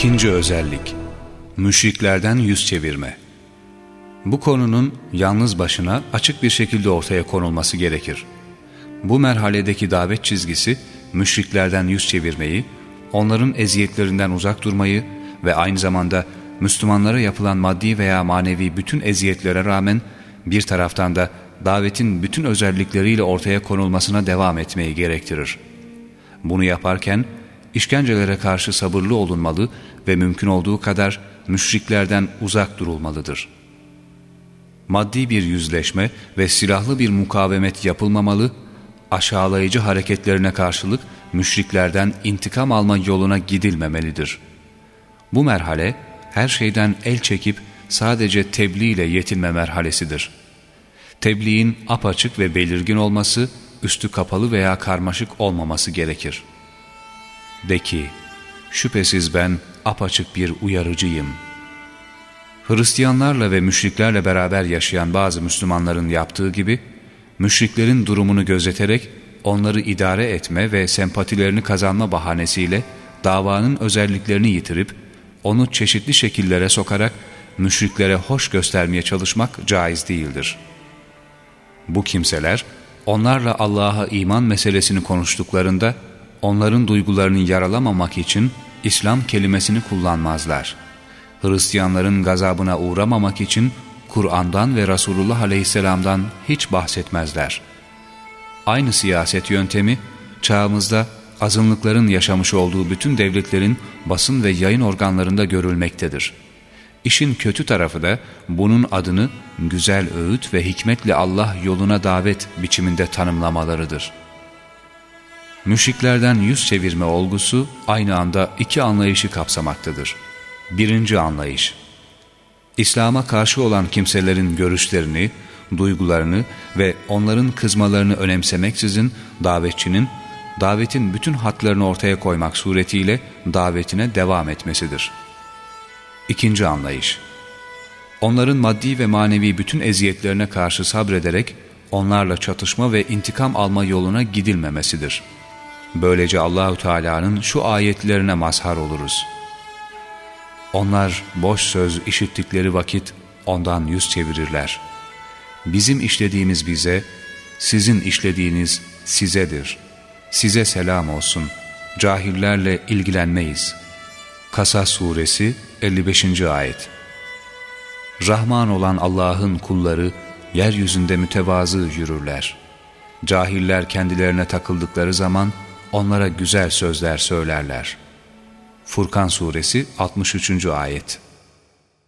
İkinci özellik Müşriklerden yüz çevirme Bu konunun yalnız başına açık bir şekilde ortaya konulması gerekir. Bu merhaledeki davet çizgisi müşriklerden yüz çevirmeyi, onların eziyetlerinden uzak durmayı ve aynı zamanda Müslümanlara yapılan maddi veya manevi bütün eziyetlere rağmen bir taraftan da davetin bütün özellikleriyle ortaya konulmasına devam etmeyi gerektirir. Bunu yaparken işkencelere karşı sabırlı olunmalı ve mümkün olduğu kadar müşriklerden uzak durulmalıdır. Maddi bir yüzleşme ve silahlı bir mukavemet yapılmamalı, aşağılayıcı hareketlerine karşılık müşriklerden intikam alma yoluna gidilmemelidir. Bu merhale her şeyden el çekip sadece tebliğ ile yetinme merhalesidir. Tebliğin apaçık ve belirgin olması, üstü kapalı veya karmaşık olmaması gerekir. De ki, şüphesiz ben apaçık bir uyarıcıyım. Hristiyanlarla ve müşriklerle beraber yaşayan bazı Müslümanların yaptığı gibi, müşriklerin durumunu gözeterek onları idare etme ve sempatilerini kazanma bahanesiyle davanın özelliklerini yitirip, onu çeşitli şekillere sokarak müşriklere hoş göstermeye çalışmak caiz değildir. Bu kimseler, onlarla Allah'a iman meselesini konuştuklarında, onların duygularını yaralamamak için İslam kelimesini kullanmazlar. Hristiyanların gazabına uğramamak için Kur'an'dan ve Resulullah Aleyhisselam'dan hiç bahsetmezler. Aynı siyaset yöntemi çağımızda azınlıkların yaşamış olduğu bütün devletlerin basın ve yayın organlarında görülmektedir. İşin kötü tarafı da bunun adını güzel öğüt ve hikmetle Allah yoluna davet biçiminde tanımlamalarıdır. Müşriklerden yüz çevirme olgusu aynı anda iki anlayışı kapsamaktadır. Birinci anlayış İslam'a karşı olan kimselerin görüşlerini, duygularını ve onların kızmalarını önemsemeksizin davetçinin davetin bütün hatlarını ortaya koymak suretiyle davetine devam etmesidir. İkinci anlayış Onların maddi ve manevi bütün eziyetlerine karşı sabrederek onlarla çatışma ve intikam alma yoluna gidilmemesidir. Böylece Allahü Teala'nın şu ayetlerine mazhar oluruz. Onlar boş söz işittikleri vakit ondan yüz çevirirler. Bizim işlediğimiz bize, sizin işlediğiniz sizedir. Size selam olsun. Cahillerle ilgilenmeyiz. Kasas Suresi 55. Ayet Rahman olan Allah'ın kulları yeryüzünde mütevazı yürürler. Cahiller kendilerine takıldıkları zaman onlara güzel sözler söylerler. Furkan Suresi 63. Ayet